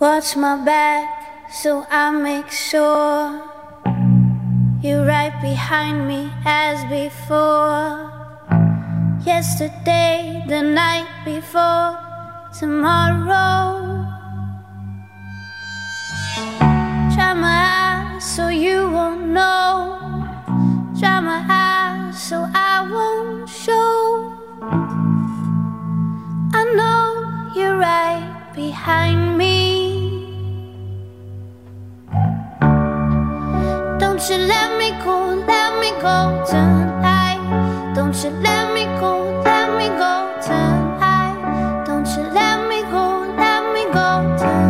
Watch my back so I make sure you're right behind me as before. Yesterday, the night before, tomorrow. Dry my eyes so you won't know. Dry my eyes so I won't show. go tonight Don't you let me go, let me go tonight Don't you let me go, let me go tonight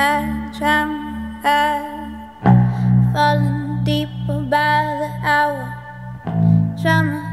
I drown, I've deeper by the hour. Drama.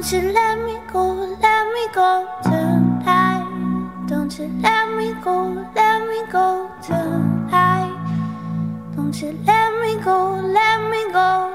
Don't you let me go, let me go tonight. Don't you let me go, let me go tonight. Don't you let me go, let me go.